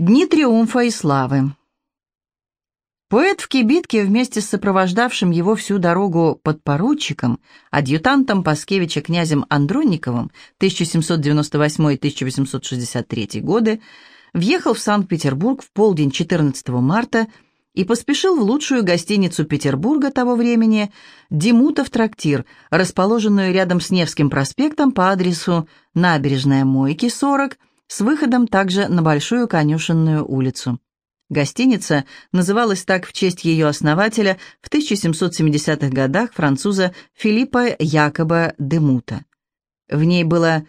Дни триумфа и славы. Поэт в кибитке вместе с сопровождавшим его всю дорогу подпоручиком, адъютантом Паскевича князем Андронниковым 1798-1863 годы, въехал в Санкт-Петербург в полдень 14 марта и поспешил в лучшую гостиницу Петербурга того времени «Демутов трактир», расположенную рядом с Невским проспектом по адресу Набережная Мойки, 40, с выходом также на Большую Конюшенную улицу. Гостиница называлась так в честь ее основателя в 1770-х годах француза Филиппа Якоба де Мута. В ней было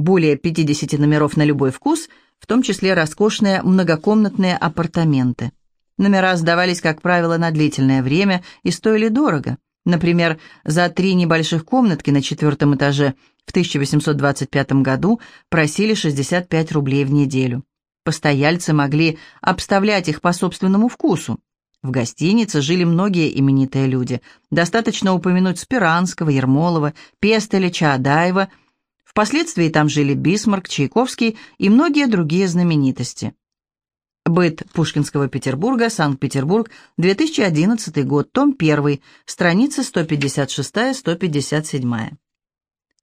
более 50 номеров на любой вкус, в том числе роскошные многокомнатные апартаменты. Номера сдавались, как правило, на длительное время и стоили дорого. Например, за три небольших комнатки на четвертом этаже в 1825 году просили 65 рублей в неделю. Постояльцы могли обставлять их по собственному вкусу. В гостинице жили многие именитые люди. Достаточно упомянуть Спиранского, Ермолова, Пестеля, Чаадаева. Впоследствии там жили Бисмарк, Чайковский и многие другие знаменитости. Быт Пушкинского Петербурга, Санкт-Петербург, 2011 год, том 1, страницы 156-157.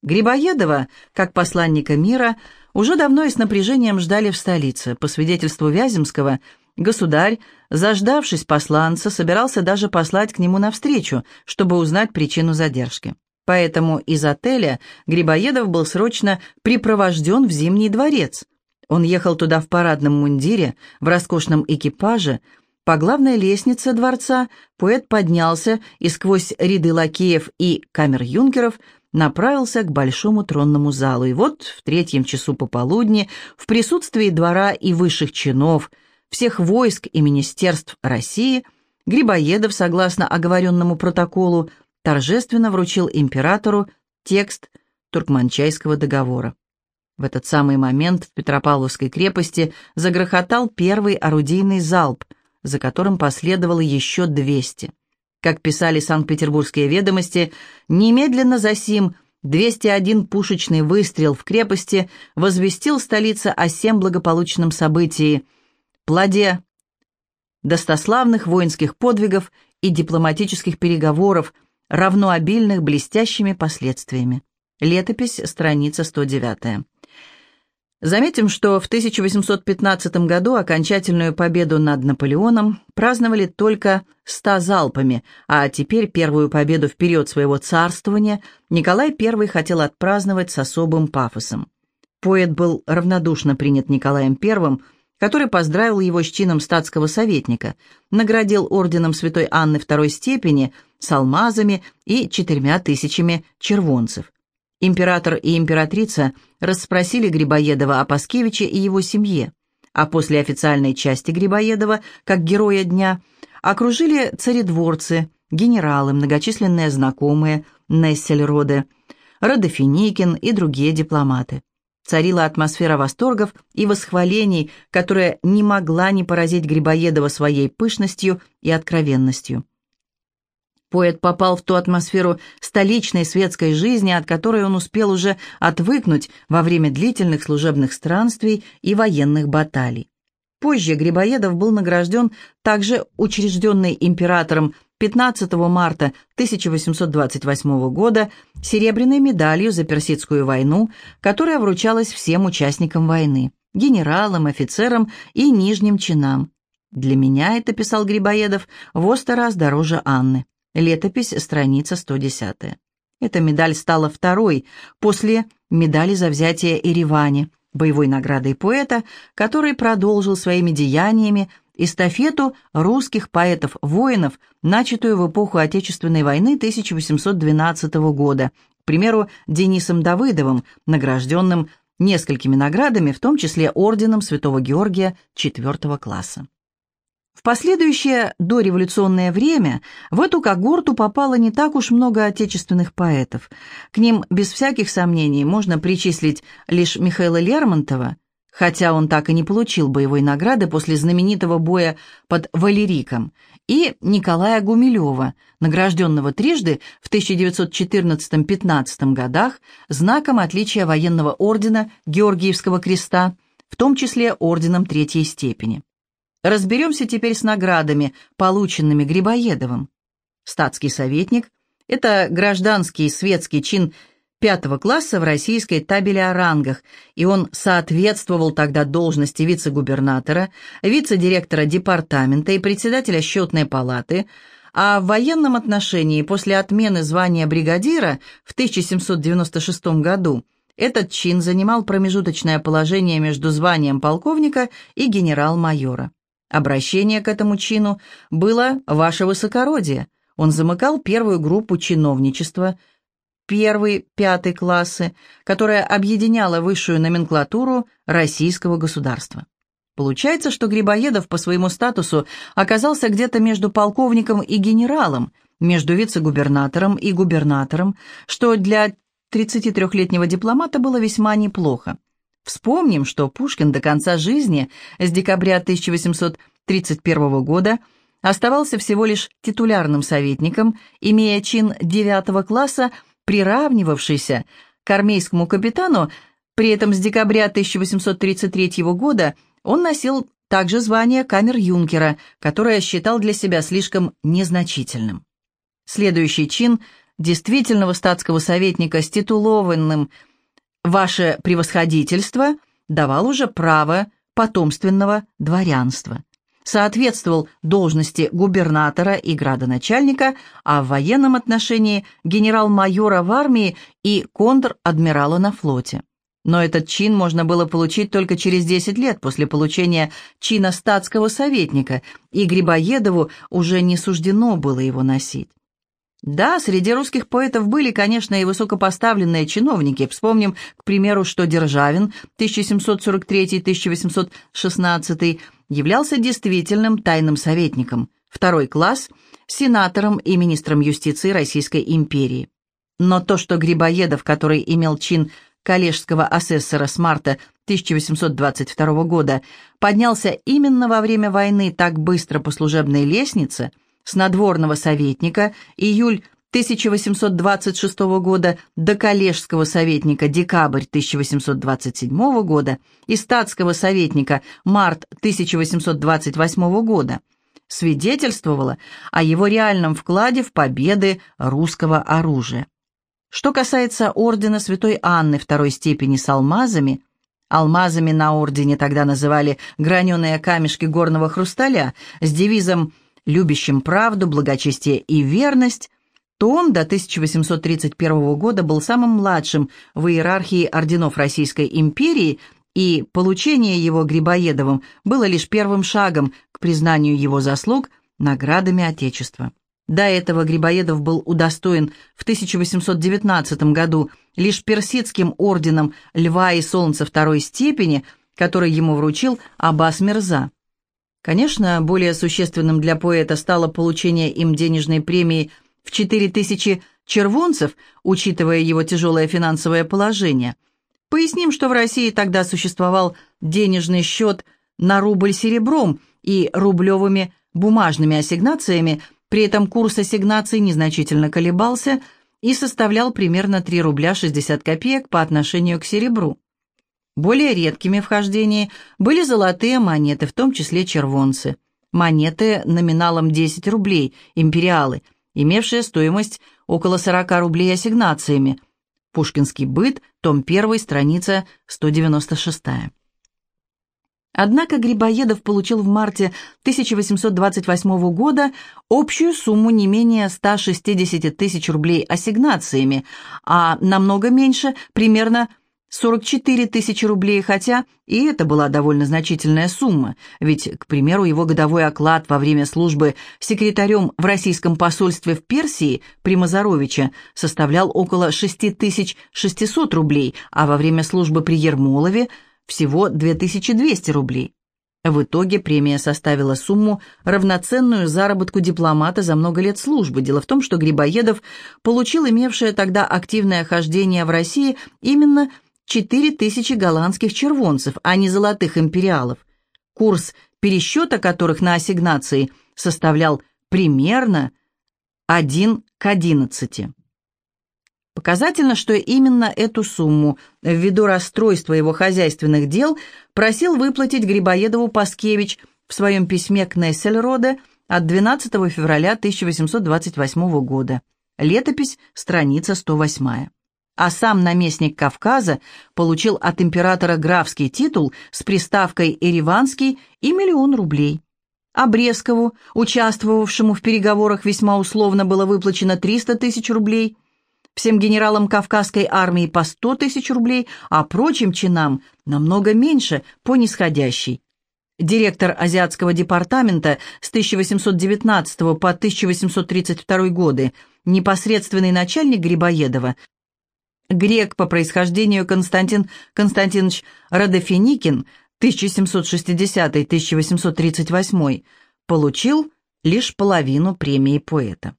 Грибоедова, как посланника мира, уже давно и с напряжением ждали в столице. По свидетельству Вяземского, государь, заждавшись посланца, собирался даже послать к нему навстречу, чтобы узнать причину задержки. Поэтому из отеля Грибоедов был срочно припровожден в Зимний дворец. Он ехал туда в парадном мундире, в роскошном экипаже. По главной лестнице дворца поэт поднялся и сквозь ряды лакеев и камер-юнкеров направился к большому тронному залу. И вот в третьем часу пополудни, в присутствии двора и высших чинов, всех войск и министерств России, Грибоедов, согласно оговоренному протоколу, торжественно вручил императору текст Туркманчайского договора. В этот самый момент в Петропавловской крепости загрохотал первый орудийный залп, за которым последовало еще двести. Как писали Санкт-Петербургские ведомости, немедленно за сим 201 пушечный выстрел в крепости возвестил столица о всем благополучном событии, плоде достославных воинских подвигов и дипломатических переговоров, равно обильных блестящими последствиями. Летопись, страница 109. Заметим, что в 1815 году окончательную победу над Наполеоном праздновали только ста залпами, а теперь первую победу в период своего царствования Николай I хотел отпраздновать с особым пафосом. Поэт был равнодушно принят Николаем I, который поздравил его с чином статского советника, наградил орденом святой Анны второй степени с алмазами и четырьмя тысячами червонцев. Император и императрица расспросили Грибоедова о Паскевиче и его семье, а после официальной части Грибоедова, как героя дня, окружили царедворцы, генералы, многочисленные знакомые, Нессельроде, Родофиникин и другие дипломаты. Царила атмосфера восторгов и восхвалений, которая не могла не поразить Грибоедова своей пышностью и откровенностью. Поэт попал в ту атмосферу столичной светской жизни, от которой он успел уже отвыкнуть во время длительных служебных странствий и военных баталий. Позже Грибоедов был награжден также учрежденной императором 15 марта 1828 года серебряной медалью за Персидскую войну, которая вручалась всем участникам войны, генералам, офицерам и нижним чинам. «Для меня это, — писал Грибоедов, — в сто раз дороже Анны». Летопись, страница 110. Эта медаль стала второй после медали за взятие Еревани, боевой наградой поэта, который продолжил своими деяниями эстафету русских поэтов-воинов, начатую в эпоху Отечественной войны 1812 года, к примеру, Денисом Давыдовым, награжденным несколькими наградами, в том числе орденом Святого Георгия IV класса. В последующее дореволюционное время в эту когорту попало не так уж много отечественных поэтов. К ним, без всяких сомнений, можно причислить лишь Михаила Лермонтова, хотя он так и не получил боевой награды после знаменитого боя под Валериком, и Николая Гумилева, награжденного трижды в 1914-15 годах знаком отличия военного ордена Георгиевского креста, в том числе орденом третьей степени. Разберемся теперь с наградами, полученными Грибоедовым. Статский советник – это гражданский светский чин пятого класса в российской табели о рангах, и он соответствовал тогда должности вице-губернатора, вице-директора департамента и председателя счетной палаты, а в военном отношении после отмены звания бригадира в 1796 году этот чин занимал промежуточное положение между званием полковника и генерал-майора. Обращение к этому чину было «Ваше Высокородие». Он замыкал первую группу чиновничества, первый, пятый классы, которая объединяла высшую номенклатуру российского государства. Получается, что Грибоедов по своему статусу оказался где-то между полковником и генералом, между вице-губернатором и губернатором, что для 33-летнего дипломата было весьма неплохо. Вспомним, что Пушкин до конца жизни, с декабря 1831 года, оставался всего лишь титулярным советником, имея чин девятого класса, приравнивавшийся к армейскому капитану, при этом с декабря 1833 года он носил также звание камер-юнкера, которое считал для себя слишком незначительным. Следующий чин – действительного статского советника с титулованным «Ваше превосходительство» давал уже право потомственного дворянства. Соответствовал должности губернатора и градоначальника, а в военном отношении генерал-майора в армии и контр-адмирала на флоте. Но этот чин можно было получить только через 10 лет после получения чина статского советника, и Грибоедову уже не суждено было его носить. Да, среди русских поэтов были, конечно, и высокопоставленные чиновники. Вспомним, к примеру, что Державин 1743-1816 являлся действительным тайным советником, второй класс, сенатором и министром юстиции Российской империи. Но то, что Грибоедов, который имел чин коллежского асессора с марта 1822 года, поднялся именно во время войны так быстро по служебной лестнице – с надворного советника июль 1826 года до коллежского советника декабрь 1827 года и статского советника март 1828 года свидетельствовало о его реальном вкладе в победы русского оружия. Что касается ордена Святой Анны второй степени с алмазами, алмазами на ордене тогда называли граненые камешки горного хрусталя с девизом любящим правду, благочестие и верность, то он до 1831 года был самым младшим в иерархии орденов Российской империи, и получение его Грибоедовым было лишь первым шагом к признанию его заслуг наградами Отечества. До этого Грибоедов был удостоен в 1819 году лишь персидским орденом Льва и Солнца второй степени, который ему вручил Аббас Мирза. Конечно, более существенным для поэта стало получение им денежной премии в 4000 червонцев, учитывая его тяжелое финансовое положение. Поясним, что в России тогда существовал денежный счет на рубль серебром и рублевыми бумажными ассигнациями, при этом курс ассигнаций незначительно колебался и составлял примерно 3 рубля 60 копеек по отношению к серебру. Более редкими в хождении были золотые монеты, в том числе червонцы. Монеты номиналом 10 рублей, империалы, имевшие стоимость около 40 рублей ассигнациями. Пушкинский быт, том 1, страница 196. Однако Грибоедов получил в марте 1828 года общую сумму не менее 160 тысяч рублей ассигнациями, а намного меньше, примерно 44 тысячи рублей, хотя и это была довольно значительная сумма, ведь, к примеру, его годовой оклад во время службы секретарем в российском посольстве в Персии при Мазаровиче составлял около 6600 рублей, а во время службы при Ермолове всего 2200 рублей. В итоге премия составила сумму, равноценную заработку дипломата за много лет службы. Дело в том, что Грибоедов получил имевшее тогда активное хождение в России именно Четыре тысячи голландских червонцев, а не золотых империалов, курс пересчета которых на ассигнации составлял примерно 1 к 11. Показательно, что именно эту сумму, ввиду расстройства его хозяйственных дел, просил выплатить Грибоедову Паскевич в своем письме к Нессельроде от 12 февраля 1828 года. Летопись, страница 108. А сам наместник Кавказа получил от императора графский титул с приставкой «Ереванский» и миллион рублей. Брескову, участвовавшему в переговорах весьма условно, было выплачено 300 тысяч рублей, всем генералам Кавказской армии по 100 тысяч рублей, а прочим чинам намного меньше по нисходящей. Директор Азиатского департамента с 1819 по 1832 годы, непосредственный начальник Грибоедова, грек по происхождению Константин Константинович Родофиникин – 1760-1838 получил лишь половину премии поэта.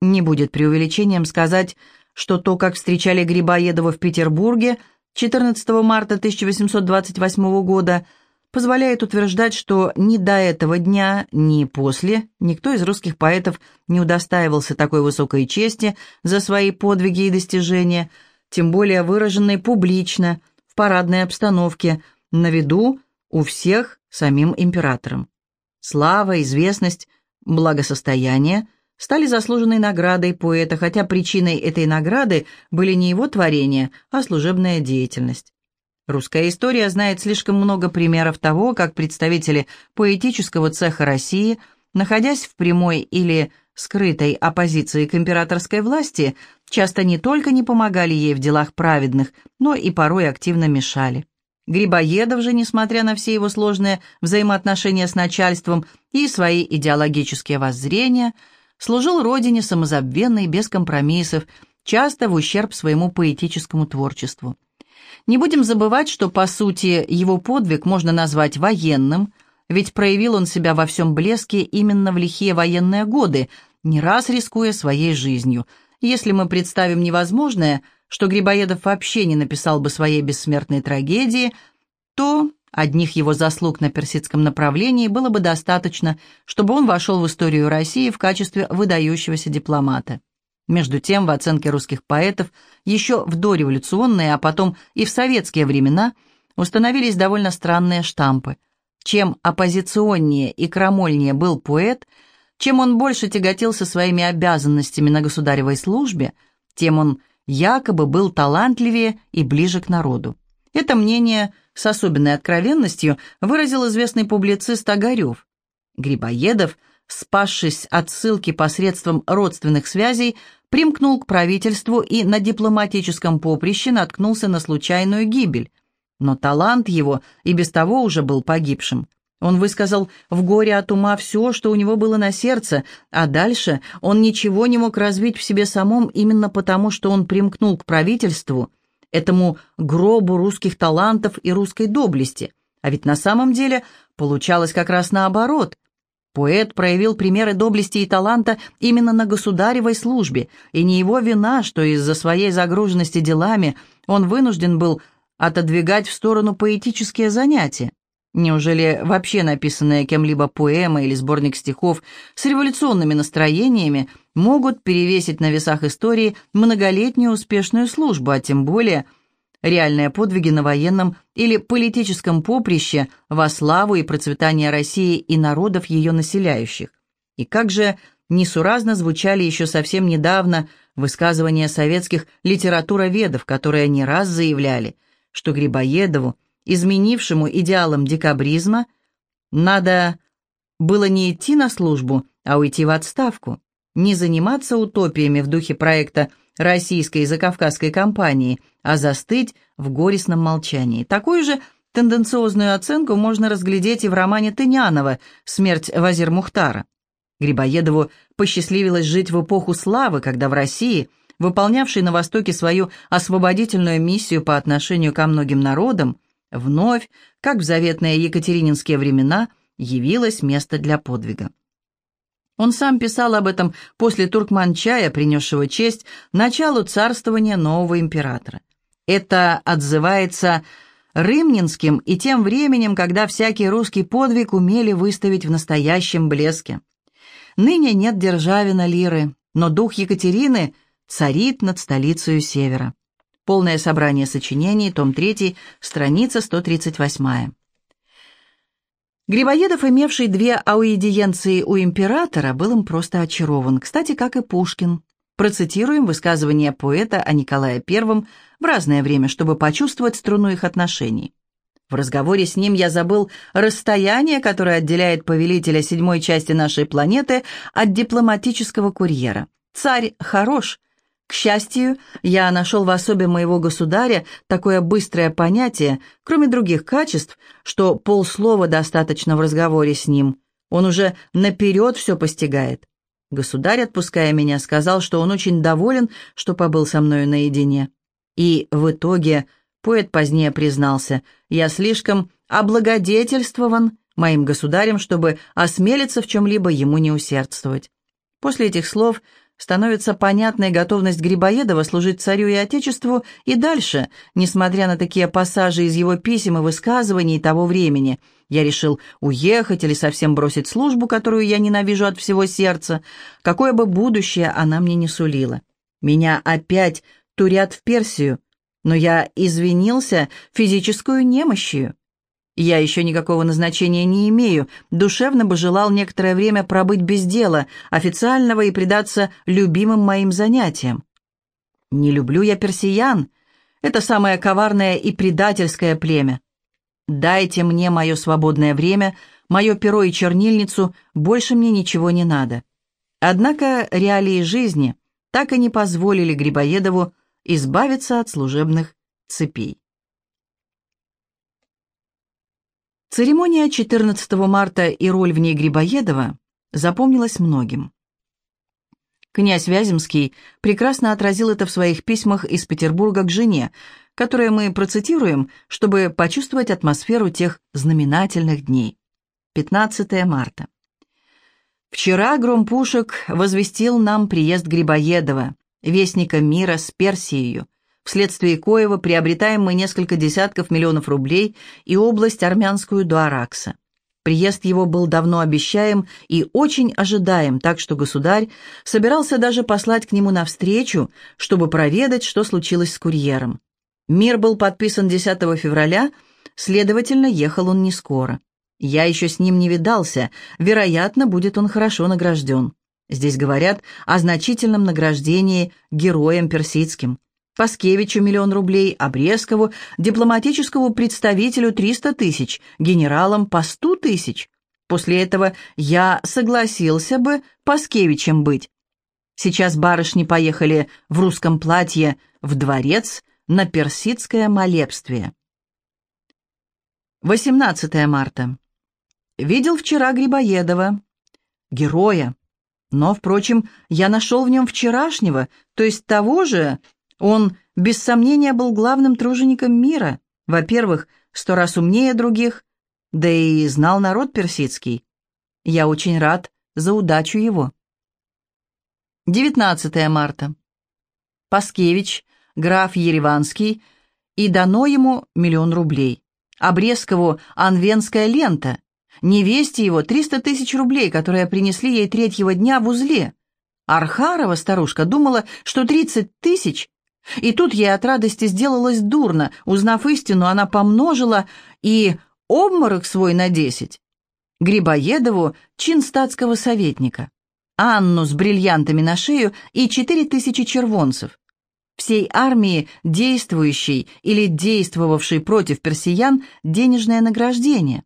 Не будет преувеличением сказать, что то, как встречали Грибоедова в Петербурге 14 марта 1828 года, позволяет утверждать, что ни до этого дня, ни после никто из русских поэтов не удостаивался такой высокой чести за свои подвиги и достижения, тем более выраженной публично, в парадной обстановке – на виду у всех самим императором. Слава, известность, благосостояние стали заслуженной наградой поэта, хотя причиной этой награды были не его творения, а служебная деятельность. Русская история знает слишком много примеров того, как представители поэтического цеха России, находясь в прямой или скрытой оппозиции к императорской власти, часто не только не помогали ей в делах праведных, но и порой активно мешали. Грибоедов же, несмотря на все его сложные взаимоотношения с начальством и свои идеологические воззрения, служил родине самозабвенно и без компромиссов, часто в ущерб своему поэтическому творчеству. Не будем забывать, что, по сути, его подвиг можно назвать военным, ведь проявил он себя во всем блеске именно в лихие военные годы, не раз рискуя своей жизнью. Если мы представим невозможное – что Грибоедов вообще не написал бы своей бессмертной трагедии, то одних его заслуг на персидском направлении было бы достаточно, чтобы он вошел в историю России в качестве выдающегося дипломата. Между тем, в оценке русских поэтов еще в дореволюционные, а потом и в советские времена установились довольно странные штампы. Чем оппозиционнее и крамольнее был поэт, чем он больше тяготился своими обязанностями на государевой службе, тем он якобы был талантливее и ближе к народу. Это мнение с особенной откровенностью выразил известный публицист Огарев. Грибоедов, спасшись от ссылки посредством родственных связей, примкнул к правительству и на дипломатическом поприще наткнулся на случайную гибель. Но талант его и без того уже был погибшим. Он высказал в горе от ума все, что у него было на сердце, а дальше он ничего не мог развить в себе самом именно потому, что он примкнул к правительству, этому гробу русских талантов и русской доблести. А ведь на самом деле получалось как раз наоборот. Поэт проявил примеры доблести и таланта именно на государевой службе, и не его вина, что из-за своей загруженности делами он вынужден был отодвигать в сторону поэтические занятия. Неужели вообще написанная кем-либо поэма или сборник стихов с революционными настроениями могут перевесить на весах истории многолетнюю успешную службу, а тем более реальные подвиги на военном или политическом поприще во славу и процветание России и народов ее населяющих? И как же несуразно звучали еще совсем недавно высказывания советских литературоведов, которые не раз заявляли, что Грибоедову – изменившему идеалам декабризма, надо было не идти на службу, а уйти в отставку, не заниматься утопиями в духе проекта российской и закавказской компании, а застыть в горестном молчании. Такую же тенденциозную оценку можно разглядеть и в романе Тынянова «Смерть Вазир Мухтара». Грибоедову посчастливилось жить в эпоху славы, когда в России, выполнявшей на Востоке свою освободительную миссию по отношению ко многим народам, Вновь, как в заветные екатерининские времена, явилось место для подвига. Он сам писал об этом после Туркманчая, принесшего честь началу царствования нового императора. Это отзывается Рымнинским и тем временем, когда всякий русский подвиг умели выставить в настоящем блеске. Ныне нет Державина Лиры, но дух Екатерины царит над столицей Севера. Полное собрание сочинений, том 3, страница 138. Грибоедов, имевший две аудиенции у императора, был им просто очарован, кстати, как и Пушкин. Процитируем высказывание поэта о Николае I в разное время, чтобы почувствовать струну их отношений. В разговоре с ним я забыл расстояние, которое отделяет повелителя седьмой части нашей планеты от дипломатического курьера. Царь хорош, к счастью, я нашел в особе моего государя такое быстрое понятие, кроме других качеств, что полслова достаточно в разговоре с ним. Он уже наперед все постигает. Государь, отпуская меня, сказал, что он очень доволен, что побыл со мною наедине. И в итоге, поэт позднее признался, я слишком облагодетельствован моим государем, чтобы осмелиться в чем-либо ему не усердствовать. После этих слов становится понятной готовность Грибоедова служить царю и отечеству и дальше, несмотря на такие пассажи из его писем и высказываний того времени. Я решил уехать или совсем бросить службу, которую я ненавижу от всего сердца, какое бы будущее она мне не сулила. Меня опять турят в Персию, но я извинился физическую немощью. Я еще никакого назначения не имею, душевно бы желал некоторое время пробыть без дела, официального и предаться любимым моим занятиям. Не люблю я персиян, это самое коварное и предательское племя. Дайте мне мое свободное время, мое перо и чернильницу, больше мне ничего не надо. Однако реалии жизни так и не позволили Грибоедову избавиться от служебных цепей. Церемония 14 марта и роль в ней Грибоедова запомнилась многим. Князь Вяземский прекрасно отразил это в своих письмах из Петербурга к жене, которые мы процитируем, чтобы почувствовать атмосферу тех знаменательных дней. 15 марта. Вчера гром пушек возвестил нам приезд Грибоедова, вестника мира с Персией, вследствие коего приобретаем мы несколько десятков миллионов рублей и область армянскую до Аракса. Приезд его был давно обещаем и очень ожидаем, так что государь собирался даже послать к нему навстречу, чтобы проведать, что случилось с курьером. Мир был подписан 10 февраля, следовательно, ехал он не скоро. Я еще с ним не видался, вероятно, будет он хорошо награжден. Здесь говорят о значительном награждении героям персидским. Паскевичу миллион рублей, Обрезкову, дипломатическому представителю 300 тысяч, генералам по 100 тысяч. После этого я согласился бы Паскевичем быть. Сейчас барышни поехали в русском платье в дворец на персидское молебствие. 18 марта. Видел вчера Грибоедова, героя. Но, впрочем, я нашел в нем вчерашнего, то есть того же, он, без сомнения, был главным тружеником мира. Во-первых, сто раз умнее других, да и знал народ персидский. Я очень рад за удачу его. 19 марта. Паскевич, граф Ереванский, и дано ему миллион рублей. Обрезкову анвенская лента. Невесте его 300 тысяч рублей, которые принесли ей третьего дня в узле. Архарова старушка думала, что 30 тысяч и тут ей от радости сделалось дурно. Узнав истину, она помножила и обморок свой на десять. Грибоедову чин статского советника, Анну с бриллиантами на шею и четыре тысячи червонцев. Всей армии, действующей или действовавшей против персиян, денежное награждение.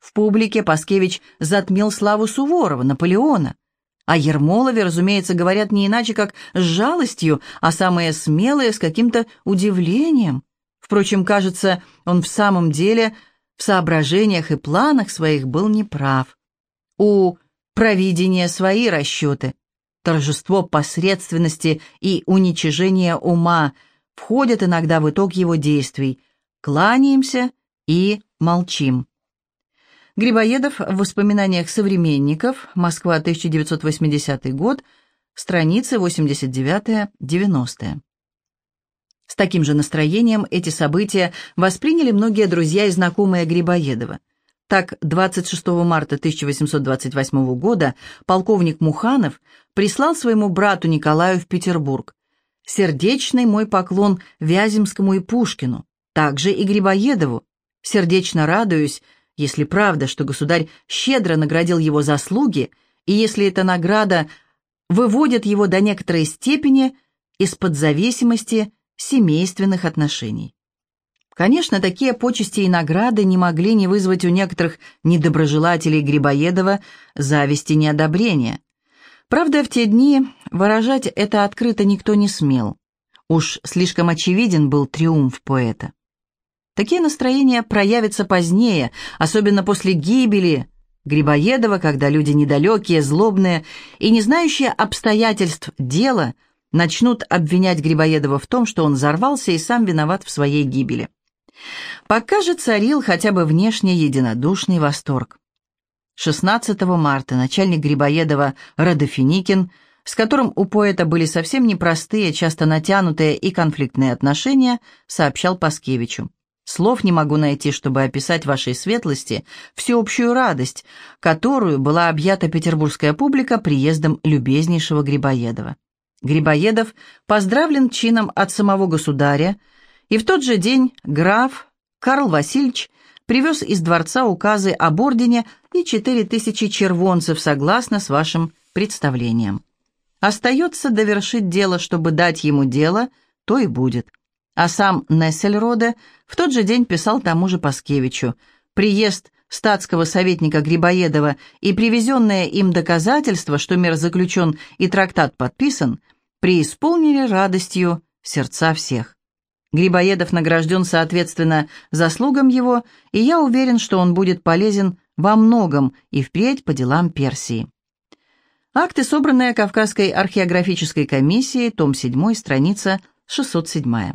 В публике Паскевич затмил славу Суворова, Наполеона. О Ермолове, разумеется, говорят не иначе, как с жалостью, а самые смелые с каким-то удивлением. Впрочем, кажется, он в самом деле в соображениях и планах своих был неправ. У провидения свои расчеты. Торжество посредственности и уничижение ума входят иногда в итог его действий. Кланяемся и молчим. Грибоедов в воспоминаниях современников, Москва, 1980 год, страницы 89-90. С таким же настроением эти события восприняли многие друзья и знакомые Грибоедова. Так, 26 марта 1828 года полковник Муханов прислал своему брату Николаю в Петербург «Сердечный мой поклон Вяземскому и Пушкину, также и Грибоедову. Сердечно радуюсь, если правда, что государь щедро наградил его заслуги, и если эта награда выводит его до некоторой степени из-под зависимости семейственных отношений. Конечно, такие почести и награды не могли не вызвать у некоторых недоброжелателей Грибоедова зависти и неодобрения. Правда, в те дни выражать это открыто никто не смел. Уж слишком очевиден был триумф поэта. Такие настроения проявятся позднее, особенно после гибели Грибоедова, когда люди недалекие, злобные и не знающие обстоятельств дела начнут обвинять Грибоедова в том, что он взорвался и сам виноват в своей гибели. Пока же царил хотя бы внешне единодушный восторг. 16 марта начальник Грибоедова Родофиникин, с которым у поэта были совсем непростые, часто натянутые и конфликтные отношения, сообщал Паскевичу. Слов не могу найти, чтобы описать вашей светлости всеобщую радость, которую была объята петербургская публика приездом любезнейшего Грибоедова. Грибоедов поздравлен чином от самого государя, и в тот же день граф Карл Васильевич привез из дворца указы об ордене и четыре тысячи червонцев согласно с вашим представлением. Остается довершить дело, чтобы дать ему дело, то и будет. А сам Нессельроде в тот же день писал тому же Паскевичу. Приезд статского советника Грибоедова и привезенное им доказательство, что мир заключен и трактат подписан, преисполнили радостью сердца всех. Грибоедов награжден соответственно заслугам его, и я уверен, что он будет полезен во многом и впредь по делам Персии. Акты, собранные Кавказской археографической комиссией, том 7, страница 607.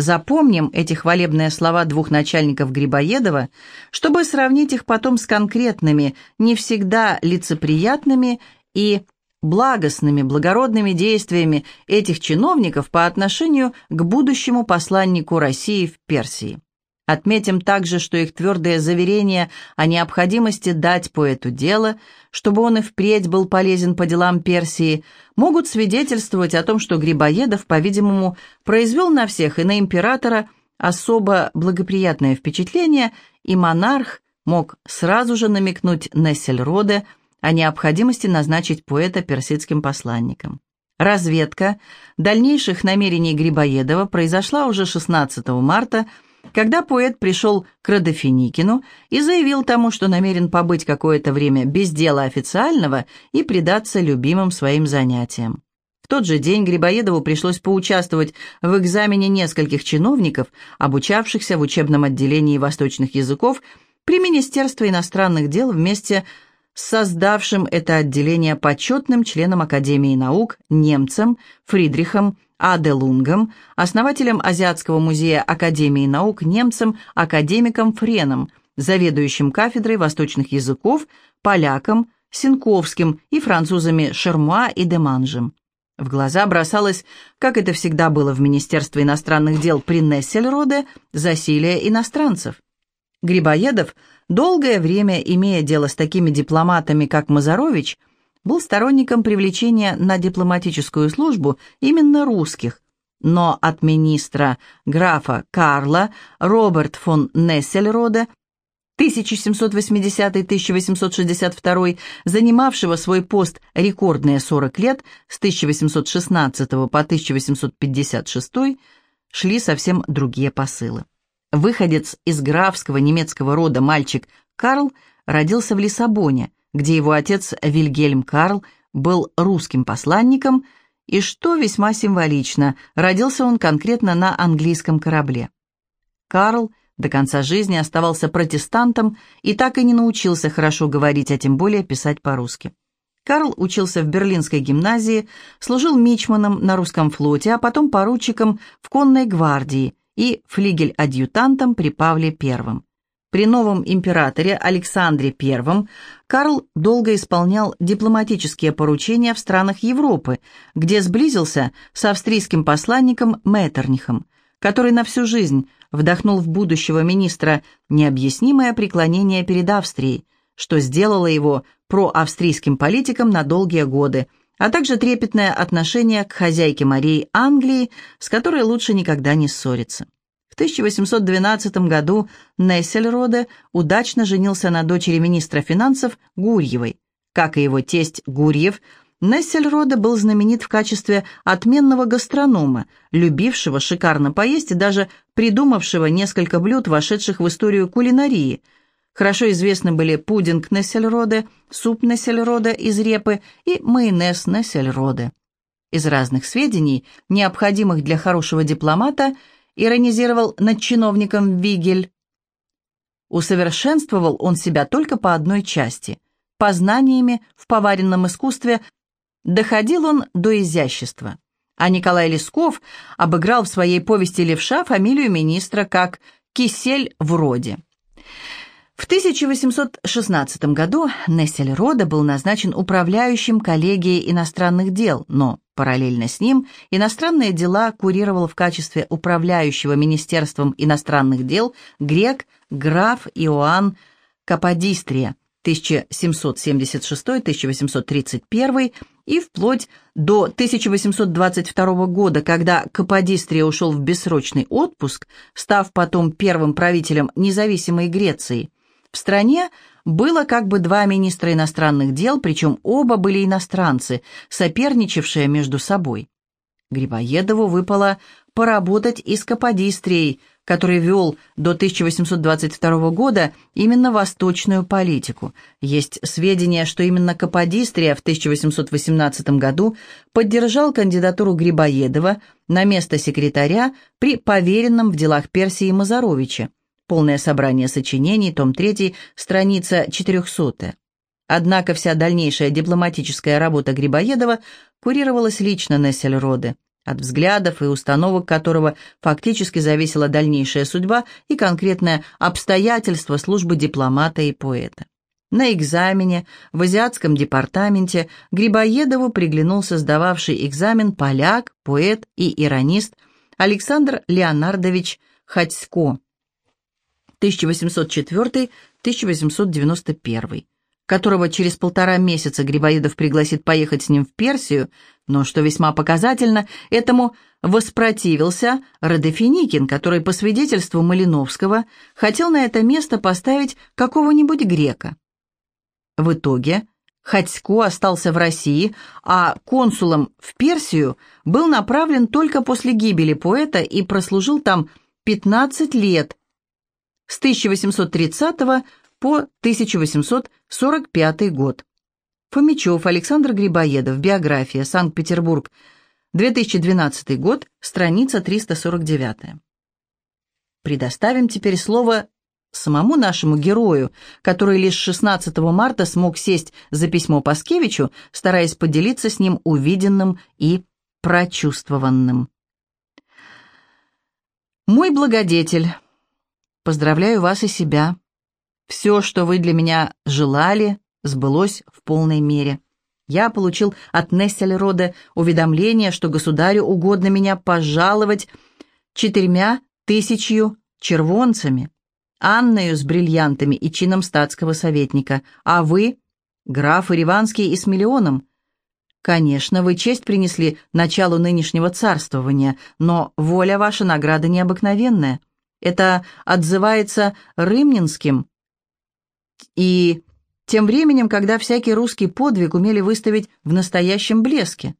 Запомним эти хвалебные слова двух начальников Грибоедова, чтобы сравнить их потом с конкретными, не всегда лицеприятными и благостными, благородными действиями этих чиновников по отношению к будущему посланнику России в Персии. Отметим также, что их твердое заверение о необходимости дать поэту дело, чтобы он и впредь был полезен по делам Персии, могут свидетельствовать о том, что Грибоедов, по-видимому, произвел на всех и на императора особо благоприятное впечатление, и монарх мог сразу же намекнуть Нессельроде – о необходимости назначить поэта персидским посланником. Разведка дальнейших намерений Грибоедова произошла уже 16 марта, когда поэт пришел к Родофиникину и заявил тому, что намерен побыть какое-то время без дела официального и предаться любимым своим занятиям. В тот же день Грибоедову пришлось поучаствовать в экзамене нескольких чиновников, обучавшихся в учебном отделении восточных языков при Министерстве иностранных дел вместе с создавшим это отделение почетным членом Академии наук, немцем Фридрихом Аделунгом, основателем Азиатского музея Академии наук, немцем, академиком Френом, заведующим кафедрой восточных языков, поляком, Синковским и французами Шермуа и Деманжем. В глаза бросалось, как это всегда было в Министерстве иностранных дел при Нессельроде, засилие иностранцев. Грибоедов – долгое время, имея дело с такими дипломатами, как Мазарович, был сторонником привлечения на дипломатическую службу именно русских, но от министра графа Карла Роберт фон Нессельроде 1780-1862, занимавшего свой пост рекордные 40 лет с 1816 по 1856, шли совсем другие посылы. Выходец из графского немецкого рода мальчик Карл родился в Лиссабоне, где его отец Вильгельм Карл был русским посланником, и, что весьма символично, родился он конкретно на английском корабле. Карл до конца жизни оставался протестантом и так и не научился хорошо говорить, а тем более писать по-русски. Карл учился в Берлинской гимназии, служил мичманом на русском флоте, а потом поручиком в конной гвардии и флигель-адъютантом при Павле I. При новом императоре Александре I Карл долго исполнял дипломатические поручения в странах Европы, где сблизился с австрийским посланником Меттернихом, который на всю жизнь вдохнул в будущего министра необъяснимое преклонение перед Австрией, что сделало его проавстрийским политиком на долгие годы, а также трепетное отношение к хозяйке Марии Англии, с которой лучше никогда не ссориться. В 1812 году Нессельроде удачно женился на дочери министра финансов Гурьевой. Как и его тесть Гурьев, Нессельроде был знаменит в качестве отменного гастронома, любившего шикарно поесть и даже придумавшего несколько блюд, вошедших в историю кулинарии. Хорошо известны были пудинг Нессельроде, суп Нессельроде из репы и майонез Нессельроде. Из разных сведений, необходимых для хорошего дипломата, иронизировал над чиновником Вигель. Усовершенствовал он себя только по одной части – познаниями в поваренном искусстве доходил он до изящества. А Николай Лесков обыграл в своей повести «Левша» фамилию министра как «Кисель вроде». В 1816 году Нессель Рода был назначен управляющим коллегией иностранных дел, но параллельно с ним иностранные дела курировал в качестве управляющего Министерством иностранных дел грек граф Иоанн Каподистрия 1776-1831 и вплоть до 1822 года, когда Каподистрия ушел в бессрочный отпуск, став потом первым правителем независимой Греции – в стране было как бы два министра иностранных дел, причем оба были иностранцы, соперничавшие между собой. Грибоедову выпало поработать и с Каподистрией, который вел до 1822 года именно восточную политику. Есть сведения, что именно Каподистрия в 1818 году поддержал кандидатуру Грибоедова на место секретаря при поверенном в делах Персии Мазаровиче. Полное собрание сочинений, том 3, страница 400. Однако вся дальнейшая дипломатическая работа Грибоедова курировалась лично Нессельроде, от взглядов и установок которого фактически зависела дальнейшая судьба и конкретное обстоятельство службы дипломата и поэта. На экзамене в Азиатском департаменте Грибоедову приглянулся сдававший экзамен поляк, поэт и иронист Александр Леонардович Хатько, 1804-1891, которого через полтора месяца Грибоедов пригласит поехать с ним в Персию, но, что весьма показательно, этому воспротивился Родофиникин, который, по свидетельству Малиновского, хотел на это место поставить какого-нибудь грека. В итоге Хатько остался в России, а консулом в Персию был направлен только после гибели поэта и прослужил там 15 лет, с 1830 по 1845 год. Фомичев Александр Грибоедов, биография, Санкт-Петербург, 2012 год, страница 349. Предоставим теперь слово самому нашему герою, который лишь 16 марта смог сесть за письмо Паскевичу, стараясь поделиться с ним увиденным и прочувствованным. «Мой благодетель». Поздравляю вас и себя. Все, что вы для меня желали, сбылось в полной мере. Я получил от Нессельрода уведомление, что государю угодно меня пожаловать четырьмя тысячью червонцами, Анною с бриллиантами и чином статского советника, а вы, граф Ириванский и с миллионом. Конечно, вы честь принесли началу нынешнего царствования, но воля ваша награда необыкновенная. Это отзывается рымнинским. И тем временем, когда всякий русский подвиг умели выставить в настоящем блеске.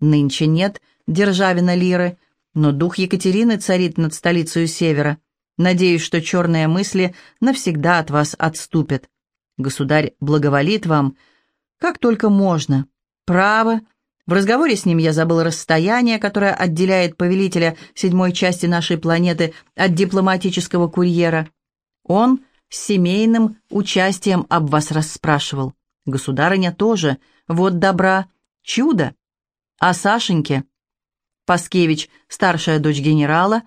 Нынче нет Державина лиры, но дух Екатерины царит над столицей Севера. Надеюсь, что черные мысли навсегда от вас отступят. Государь благоволит вам, как только можно. Право, в разговоре с ним я забыл расстояние, которое отделяет повелителя седьмой части нашей планеты от дипломатического курьера. Он с семейным участием об вас расспрашивал. Государыня тоже. Вот добра. Чудо. А Сашеньке? Паскевич, старшая дочь генерала,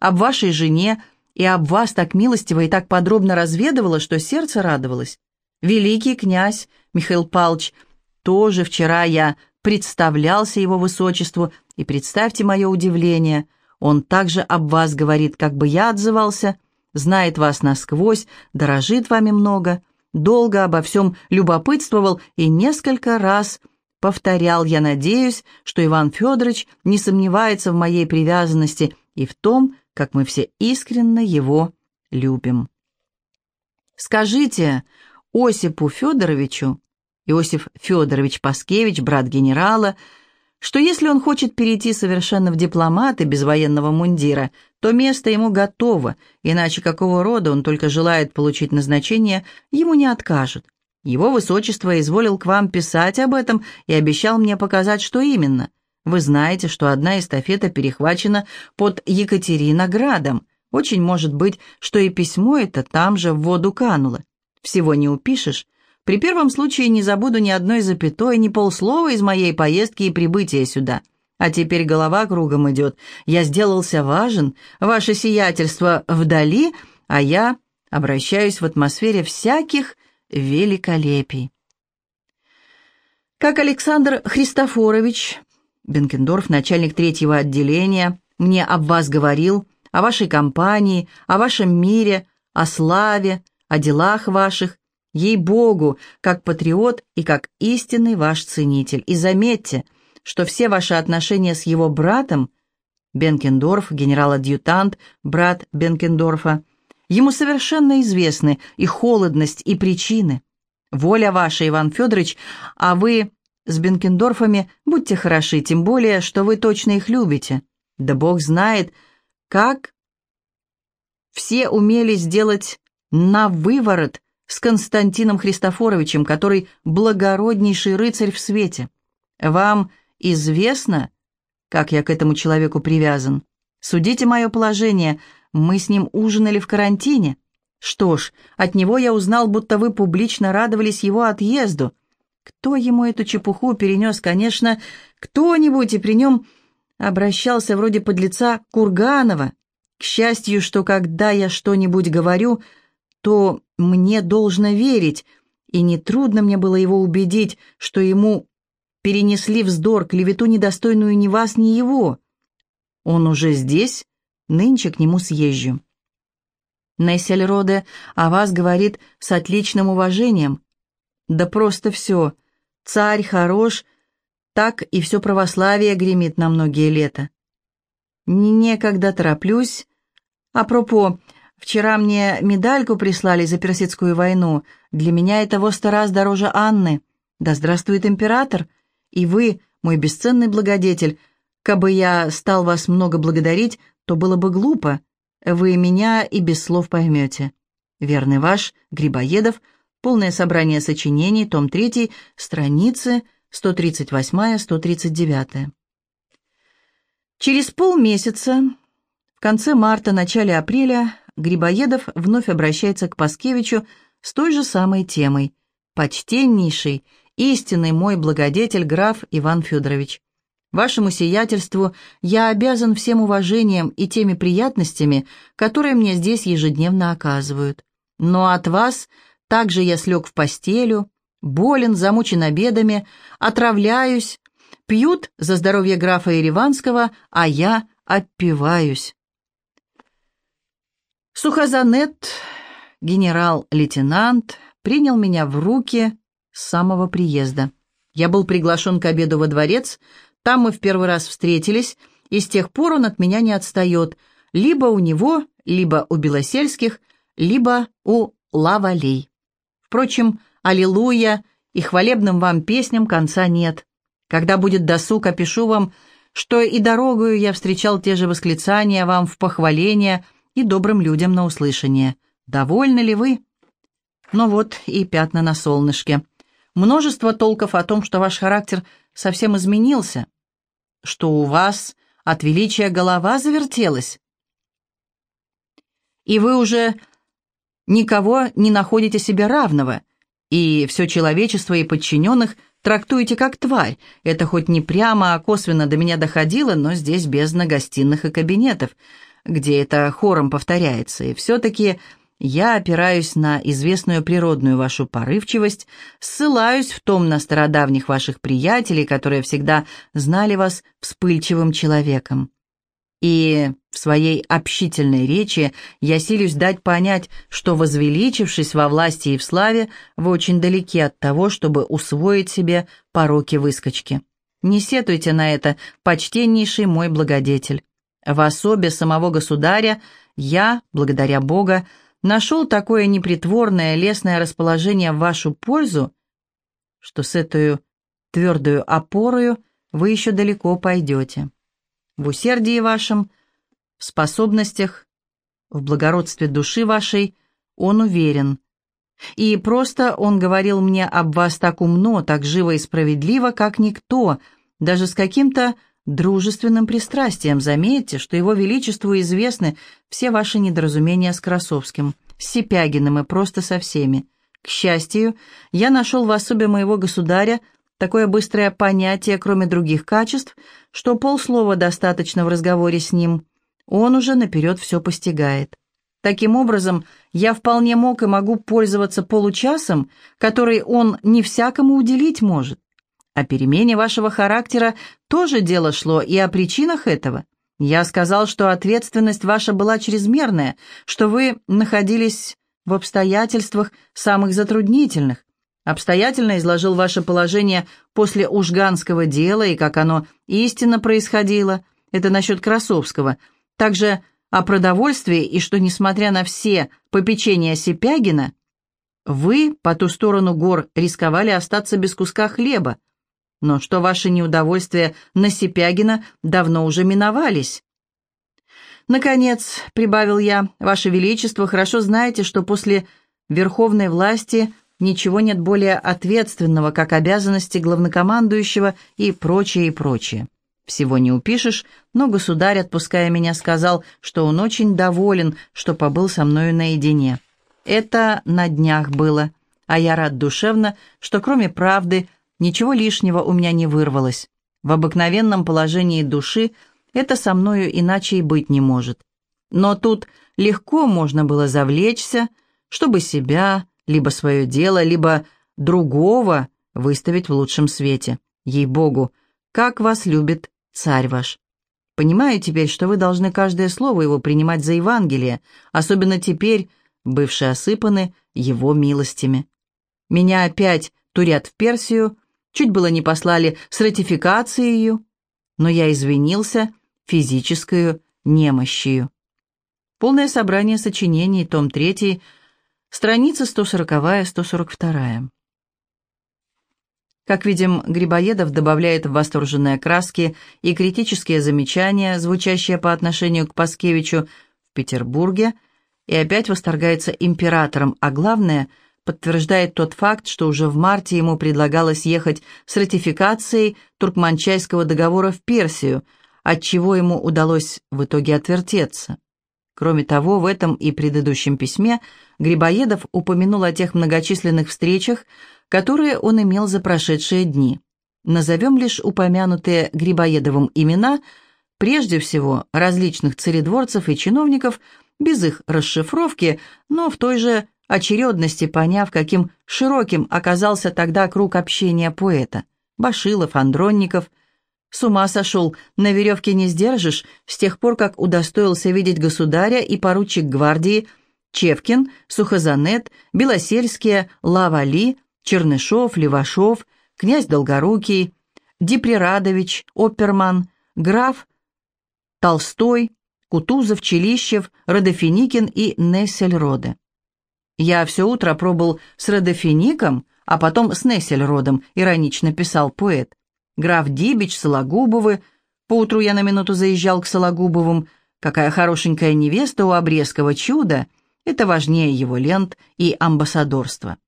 об вашей жене и об вас так милостиво и так подробно разведывала, что сердце радовалось. Великий князь Михаил Палч, тоже вчера я представлялся его высочеству, и представьте мое удивление. Он также об вас говорит, как бы я отзывался, знает вас насквозь, дорожит вами много, долго обо всем любопытствовал и несколько раз повторял, я надеюсь, что Иван Федорович не сомневается в моей привязанности и в том, как мы все искренне его любим. Скажите Осипу Федоровичу, Иосиф Федорович Паскевич, брат генерала, что если он хочет перейти совершенно в дипломаты без военного мундира, то место ему готово, иначе какого рода он только желает получить назначение, ему не откажут. Его высочество изволил к вам писать об этом и обещал мне показать, что именно. Вы знаете, что одна эстафета перехвачена под Екатериноградом. Очень может быть, что и письмо это там же в воду кануло. Всего не упишешь. При первом случае не забуду ни одной запятой, ни полслова из моей поездки и прибытия сюда. А теперь голова кругом идет. Я сделался важен, ваше сиятельство вдали, а я обращаюсь в атмосфере всяких великолепий. Как Александр Христофорович, Бенкендорф, начальник третьего отделения, мне об вас говорил, о вашей компании, о вашем мире, о славе, о делах ваших, ей-богу, как патриот и как истинный ваш ценитель. И заметьте, что все ваши отношения с его братом, Бенкендорф, генерал-адъютант, брат Бенкендорфа, ему совершенно известны и холодность, и причины. Воля ваша, Иван Федорович, а вы с Бенкендорфами будьте хороши, тем более, что вы точно их любите. Да Бог знает, как все умели сделать на выворот с Константином Христофоровичем, который благороднейший рыцарь в свете. Вам известно, как я к этому человеку привязан? Судите мое положение, мы с ним ужинали в карантине. Что ж, от него я узнал, будто вы публично радовались его отъезду. Кто ему эту чепуху перенес, конечно, кто-нибудь, и при нем обращался вроде подлеца Курганова. К счастью, что когда я что-нибудь говорю, то мне должно верить, и нетрудно мне было его убедить, что ему перенесли вздор, клевету недостойную ни вас, ни его. Он уже здесь, нынче к нему съезжу. Нессельроде о вас говорит с отличным уважением. Да просто все. Царь хорош, так и все православие гремит на многие лета. Некогда тороплюсь. Апропо, вчера мне медальку прислали за Персидскую войну. Для меня это во сто раз дороже Анны. Да здравствует император! И вы, мой бесценный благодетель, кабы я стал вас много благодарить, то было бы глупо. Вы меня и без слов поймете. Верный ваш, Грибоедов, полное собрание сочинений, том 3, страницы 138-139. Через полмесяца, в конце марта, начале апреля, Грибоедов вновь обращается к Паскевичу с той же самой темой. «Почтеннейший, истинный мой благодетель граф Иван Федорович, вашему сиятельству я обязан всем уважением и теми приятностями, которые мне здесь ежедневно оказывают. Но от вас также я слег в постелю, болен, замучен обедами, отравляюсь, пьют за здоровье графа Ереванского, а я отпиваюсь. Сухозанет, генерал-лейтенант, принял меня в руки с самого приезда. Я был приглашен к обеду во дворец, там мы в первый раз встретились, и с тех пор он от меня не отстает, либо у него, либо у Белосельских, либо у Лавалей. Впрочем, «Аллилуйя» и хвалебным вам песням конца нет. Когда будет досуг, опишу вам, что и дорогою я встречал те же восклицания вам в похваление и добрым людям на услышание. Довольны ли вы? Но ну вот и пятна на солнышке. Множество толков о том, что ваш характер совсем изменился, что у вас от величия голова завертелась, и вы уже никого не находите себе равного, и все человечество и подчиненных трактуете как тварь. Это хоть не прямо, а косвенно до меня доходило, но здесь бездна гостиных и кабинетов, где это хором повторяется. И все-таки я опираюсь на известную природную вашу порывчивость, ссылаюсь в том на стародавних ваших приятелей, которые всегда знали вас вспыльчивым человеком. И в своей общительной речи я силюсь дать понять, что, возвеличившись во власти и в славе, вы очень далеки от того, чтобы усвоить себе пороки выскочки. Не сетуйте на это, почтеннейший мой благодетель. В особе самого государя я, благодаря Бога, нашел такое непритворное лесное расположение в вашу пользу, что с этой твердую опорою вы еще далеко пойдете. В усердии вашем, в способностях, в благородстве души вашей он уверен. И просто он говорил мне об вас так умно, так живо и справедливо, как никто, даже с каким-то дружественным пристрастием. Заметьте, что его величеству известны все ваши недоразумения с Красовским, с Сипягиным и просто со всеми. К счастью, я нашел в особе моего государя такое быстрое понятие, кроме других качеств, что полслова достаточно в разговоре с ним. Он уже наперед все постигает. Таким образом, я вполне мог и могу пользоваться получасом, который он не всякому уделить может. О перемене вашего характера тоже дело шло и о причинах этого. Я сказал, что ответственность ваша была чрезмерная, что вы находились в обстоятельствах самых затруднительных. Обстоятельно изложил ваше положение после Ужганского дела и как оно истинно происходило. Это насчет Красовского. Также о продовольствии и что, несмотря на все попечения Сипягина, вы по ту сторону гор рисковали остаться без куска хлеба но что ваши неудовольствия на Сипягина давно уже миновались. Наконец, прибавил я, ваше величество, хорошо знаете, что после верховной власти ничего нет более ответственного, как обязанности главнокомандующего и прочее, и прочее. Всего не упишешь, но государь, отпуская меня, сказал, что он очень доволен, что побыл со мною наедине. Это на днях было, а я рад душевно, что кроме правды – Ничего лишнего у меня не вырвалось. В обыкновенном положении души это со мною иначе и быть не может. Но тут легко можно было завлечься, чтобы себя, либо свое дело, либо другого выставить в лучшем свете. Ей-богу, как вас любит царь ваш. Понимаю теперь, что вы должны каждое слово его принимать за Евангелие, особенно теперь, бывшие осыпаны его милостями. Меня опять турят в Персию, Чуть было не послали с ратификацией, но я извинился физическую немощью. Полное собрание сочинений, том 3, страница 140-142. Как видим, Грибоедов добавляет в восторженные краски и критические замечания, звучащие по отношению к Паскевичу в Петербурге, и опять восторгается императором, а главное – подтверждает тот факт, что уже в марте ему предлагалось ехать с ратификацией Туркманчайского договора в Персию, от чего ему удалось в итоге отвертеться. Кроме того, в этом и предыдущем письме Грибоедов упомянул о тех многочисленных встречах, которые он имел за прошедшие дни. Назовем лишь упомянутые Грибоедовым имена, прежде всего различных царедворцев и чиновников, без их расшифровки, но в той же очередности, поняв, каким широким оказался тогда круг общения поэта. Башилов, Андронников. С ума сошел, на веревке не сдержишь, с тех пор, как удостоился видеть государя и поручик гвардии Чевкин, Сухозанет, Белосельские, Лавали, Чернышов, Левашов, князь Долгорукий, Диприрадович, Оперман, граф Толстой, Кутузов, Челищев, Родофиникин и Нессельроде. «Я все утро пробыл с Родофиником, а потом с Нессельродом», — иронично писал поэт. «Граф Дибич, Сологубовы. Поутру я на минуту заезжал к Сологубовым. Какая хорошенькая невеста у Обрезкого чуда. Это важнее его лент и амбассадорства».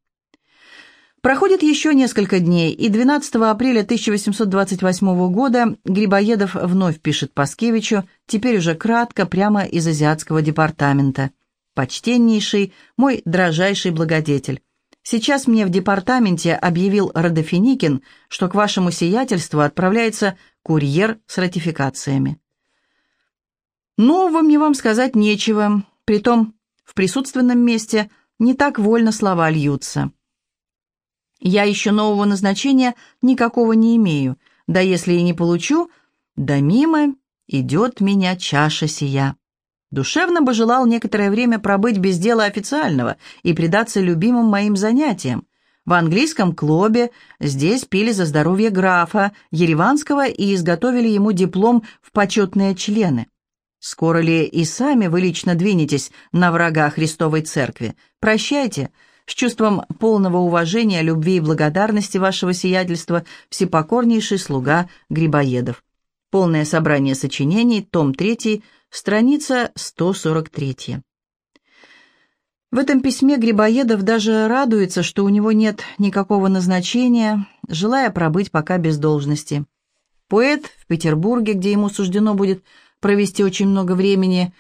Проходит еще несколько дней, и 12 апреля 1828 года Грибоедов вновь пишет Паскевичу, теперь уже кратко, прямо из Азиатского департамента – почтеннейший, мой дрожайший благодетель. Сейчас мне в департаменте объявил Родофиникин, что к вашему сиятельству отправляется курьер с ратификациями. Нового мне вам сказать нечего, притом в присутственном месте не так вольно слова льются. Я еще нового назначения никакого не имею, да если и не получу, да мимо идет меня чаша сия. Душевно бы желал некоторое время пробыть без дела официального и предаться любимым моим занятиям. В английском клубе здесь пили за здоровье графа Ереванского и изготовили ему диплом в почетные члены. Скоро ли и сами вы лично двинетесь на врага Христовой Церкви? Прощайте. С чувством полного уважения, любви и благодарности вашего сиятельства всепокорнейший слуга Грибоедов. Полное собрание сочинений, том 3, страница 143. В этом письме Грибоедов даже радуется, что у него нет никакого назначения, желая пробыть пока без должности. Поэт в Петербурге, где ему суждено будет провести очень много времени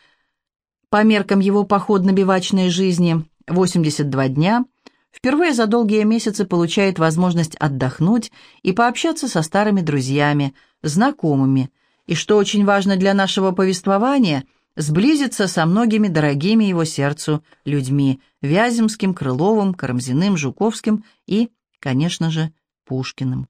по меркам его походно-бивачной жизни, 82 дня, впервые за долгие месяцы получает возможность отдохнуть и пообщаться со старыми друзьями, знакомыми, и, что очень важно для нашего повествования, сблизиться со многими дорогими его сердцу людьми Вяземским, Крыловым, Карамзиным, Жуковским и, конечно же, Пушкиным.